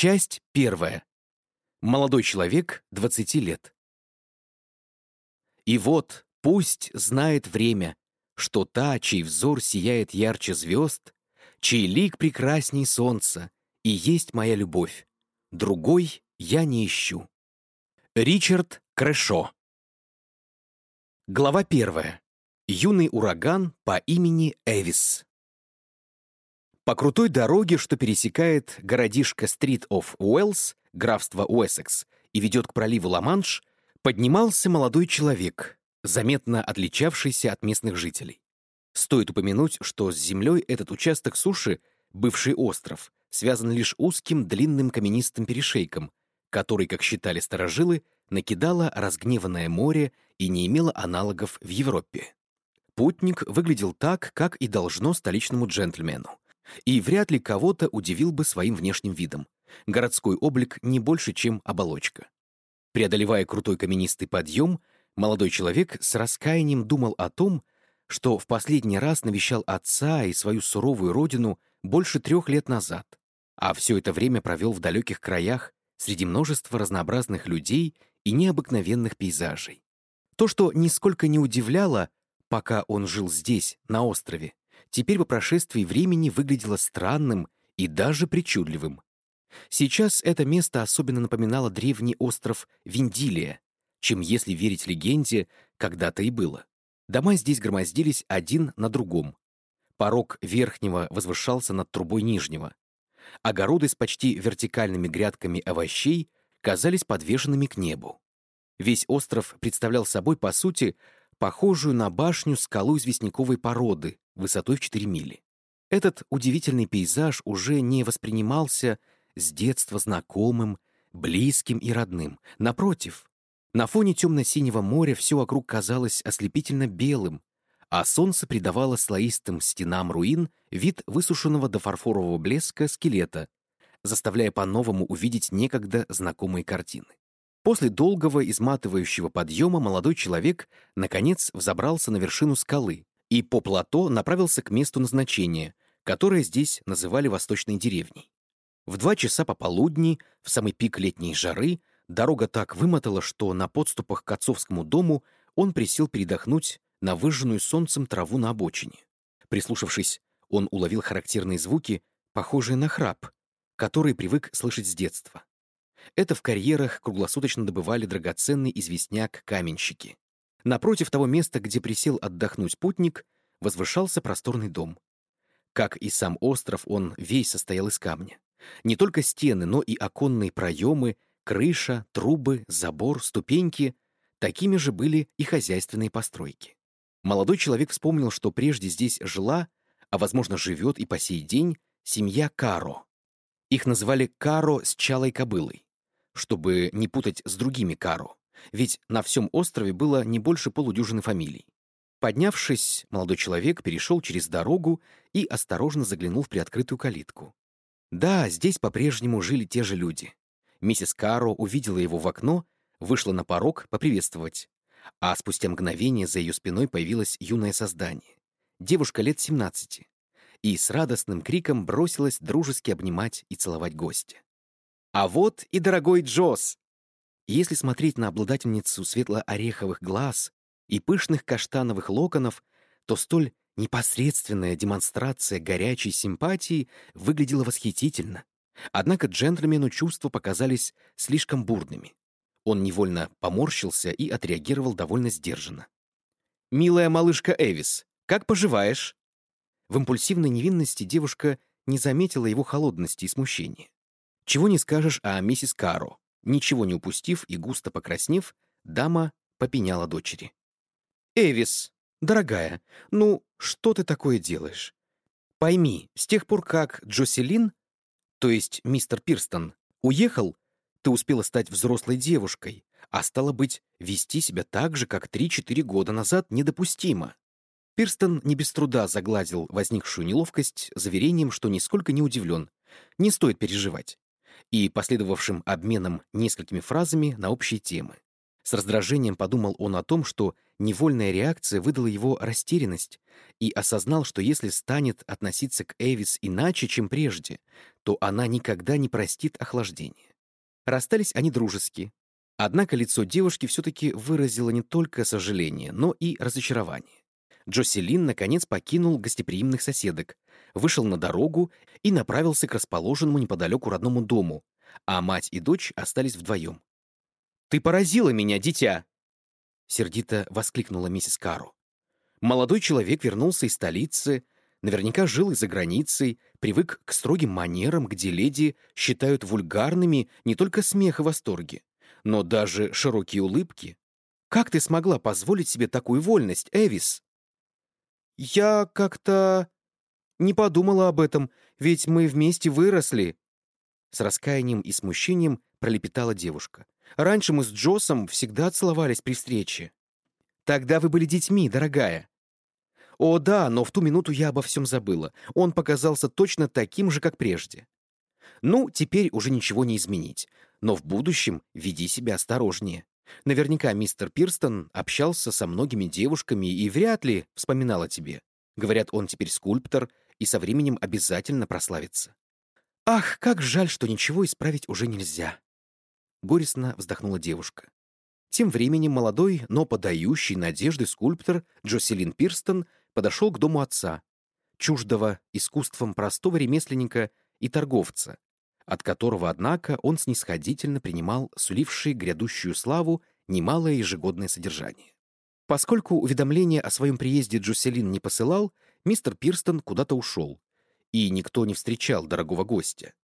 Часть первая. Молодой человек, 20 лет. И вот, пусть знает время, что та, чей взор сияет ярче звезд, чей лик прекрасней солнца, и есть моя любовь. Другой я не ищу. Ричард Крэшо. Глава первая. Юный ураган по имени Эвис. По крутой дороге, что пересекает городишко Стрит оф Уэллс, графство Уэссекс, и ведет к проливу Ла-Манш, поднимался молодой человек, заметно отличавшийся от местных жителей. Стоит упомянуть, что с землей этот участок суши, бывший остров, связан лишь узким длинным каменистым перешейком, который, как считали старожилы, накидало разгневанное море и не имело аналогов в Европе. Путник выглядел так, как и должно столичному джентльмену и вряд ли кого-то удивил бы своим внешним видом. Городской облик не больше, чем оболочка. Преодолевая крутой каменистый подъем, молодой человек с раскаянием думал о том, что в последний раз навещал отца и свою суровую родину больше трех лет назад, а все это время провел в далеких краях среди множества разнообразных людей и необыкновенных пейзажей. То, что нисколько не удивляло, пока он жил здесь, на острове, теперь по прошествии времени выглядело странным и даже причудливым. Сейчас это место особенно напоминало древний остров Виндилия, чем, если верить легенде, когда-то и было. Дома здесь громоздились один на другом. Порог верхнего возвышался над трубой нижнего. Огороды с почти вертикальными грядками овощей казались подвешенными к небу. Весь остров представлял собой, по сути, похожую на башню скалу известняковой породы высотой в 4 мили. Этот удивительный пейзаж уже не воспринимался с детства знакомым, близким и родным. Напротив, на фоне темно-синего моря все вокруг казалось ослепительно белым, а солнце придавало слоистым стенам руин вид высушенного до фарфорового блеска скелета, заставляя по-новому увидеть некогда знакомые картины. После долгого изматывающего подъема молодой человек, наконец, взобрался на вершину скалы и по плато направился к месту назначения, которое здесь называли Восточной деревней. В два часа пополудни, в самый пик летней жары, дорога так вымотала, что на подступах к отцовскому дому он присел передохнуть на выжженную солнцем траву на обочине. Прислушавшись, он уловил характерные звуки, похожие на храп, который привык слышать с детства. Это в карьерах круглосуточно добывали драгоценный известняк каменщики. Напротив того места, где присел отдохнуть путник, возвышался просторный дом. Как и сам остров, он весь состоял из камня. Не только стены, но и оконные проемы, крыша, трубы, забор, ступеньки — такими же были и хозяйственные постройки. Молодой человек вспомнил, что прежде здесь жила, а, возможно, живет и по сей день, семья Каро. Их называли Каро с чалой кобылой чтобы не путать с другими Каро, ведь на всем острове было не больше полудюжины фамилий. Поднявшись, молодой человек перешел через дорогу и осторожно заглянул в приоткрытую калитку. Да, здесь по-прежнему жили те же люди. Миссис Каро увидела его в окно, вышла на порог поприветствовать, а спустя мгновение за ее спиной появилось юное создание. Девушка лет 17 и с радостным криком бросилась дружески обнимать и целовать гостя. А вот и дорогой Джосс. Если смотреть на обладательницу светло-ореховых глаз и пышных каштановых локонов, то столь непосредственная демонстрация горячей симпатии выглядела восхитительно. Однако джентльмену чувства показались слишком бурными. Он невольно поморщился и отреагировал довольно сдержанно. «Милая малышка Эвис, как поживаешь?» В импульсивной невинности девушка не заметила его холодности и смущения. Чего не скажешь о миссис Каро. Ничего не упустив и густо покраснев, дама попеняла дочери. «Эвис, дорогая, ну что ты такое делаешь? Пойми, с тех пор, как Джоселин, то есть мистер Пирстон, уехал, ты успела стать взрослой девушкой, а стало быть, вести себя так же, как 3-4 года назад, недопустимо. Пирстон не без труда загладил возникшую неловкость заверением, что нисколько не удивлен. Не стоит переживать и последовавшим обменом несколькими фразами на общие темы. С раздражением подумал он о том, что невольная реакция выдала его растерянность, и осознал, что если станет относиться к Эвис иначе, чем прежде, то она никогда не простит охлаждение. Расстались они дружески. Однако лицо девушки все-таки выразило не только сожаление, но и разочарование. Джоселин, наконец, покинул гостеприимных соседок, вышел на дорогу и направился к расположенному неподалеку родному дому, а мать и дочь остались вдвоем. «Ты поразила меня, дитя!» — сердито воскликнула миссис Кару. Молодой человек вернулся из столицы, наверняка жил и за границей, привык к строгим манерам, где леди считают вульгарными не только смех и восторги, но даже широкие улыбки. Как ты смогла позволить себе такую вольность, Эвис? Я как-то не подумала об этом, ведь мы вместе выросли. С раскаянием и смущением пролепетала девушка. Раньше мы с Джосом всегда целовались при встрече. Тогда вы были детьми, дорогая. О, да, но в ту минуту я обо всем забыла. Он показался точно таким же, как прежде. Ну, теперь уже ничего не изменить. Но в будущем веди себя осторожнее. Наверняка мистер Пирстон общался со многими девушками и вряд ли вспоминал о тебе. Говорят, он теперь скульптор и со временем обязательно прославится. Ах, как жаль, что ничего исправить уже нельзя. Горестно вздохнула девушка. Тем временем молодой, но подающий надежды скульптор Джоселин Пирстон подошел к дому отца, чуждого искусством простого ремесленника и торговца, от которого, однако, он снисходительно принимал сулившие грядущую славу немалое ежегодное содержание. Поскольку уведомление о своем приезде Джоселин не посылал, мистер Пирстон куда-то ушел, и никто не встречал дорогого гостя.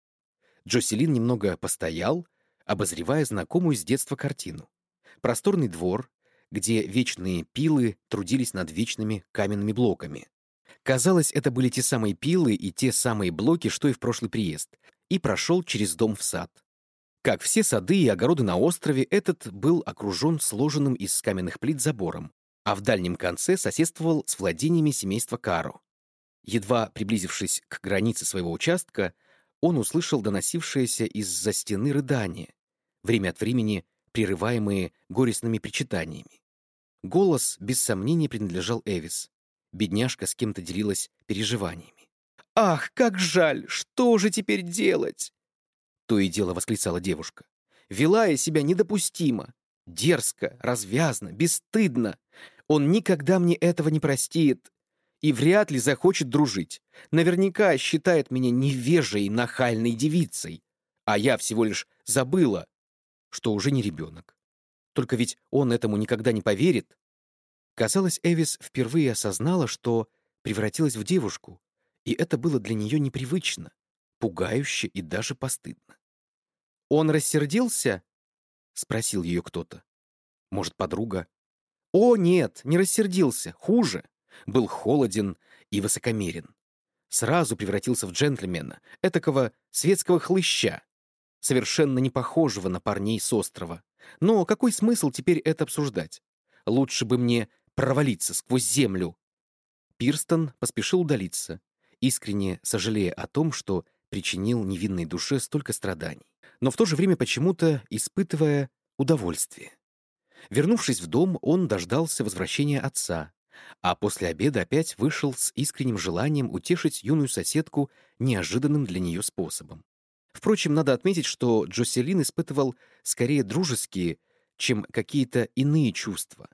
Джоселин немного постоял, обозревая знакомую с детства картину. Просторный двор, где вечные пилы трудились над вечными каменными блоками. Казалось, это были те самые пилы и те самые блоки, что и в прошлый приезд, и прошел через дом в сад. Как все сады и огороды на острове, этот был окружен сложенным из каменных плит забором, а в дальнем конце соседствовал с владениями семейства Каро. Едва приблизившись к границе своего участка, он услышал доносившееся из-за стены рыдание, время от времени прерываемые горестными причитаниями. Голос, без сомнения, принадлежал Эвис. Бедняжка с кем-то делилась переживаниями. «Ах, как жаль! Что же теперь делать?» То и дело восклицала девушка. «Вела я себя недопустимо. Дерзко, развязно, бесстыдно. Он никогда мне этого не простит и вряд ли захочет дружить. Наверняка считает меня невежей, нахальной девицей. А я всего лишь забыла, что уже не ребенок. Только ведь он этому никогда не поверит. Казалось, Эвис впервые осознала, что превратилась в девушку, и это было для нее непривычно, пугающе и даже постыдно. «Он рассердился?» — спросил ее кто-то. Может, подруга? «О, нет, не рассердился. Хуже был холоден и высокомерен. Сразу превратился в джентльмена, этакого светского хлыща, совершенно не похожего на парней с острова. Но какой смысл теперь это обсуждать? Лучше бы мне провалиться сквозь землю. Пирстон поспешил удалиться, искренне сожалея о том, что причинил невинной душе столько страданий, но в то же время почему-то испытывая удовольствие. Вернувшись в дом, он дождался возвращения отца, а после обеда опять вышел с искренним желанием утешить юную соседку неожиданным для нее способом. Впрочем, надо отметить, что Джоселин испытывал скорее дружеские, чем какие-то иные чувства,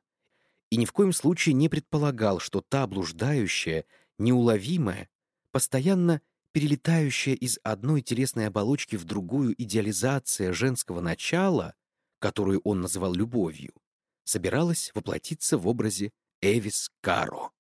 и ни в коем случае не предполагал, что та блуждающая, неуловимая, постоянно перелетающая из одной телесной оболочки в другую идеализация женского начала, которую он называл любовью, собиралась воплотиться в образе Эвис Каро.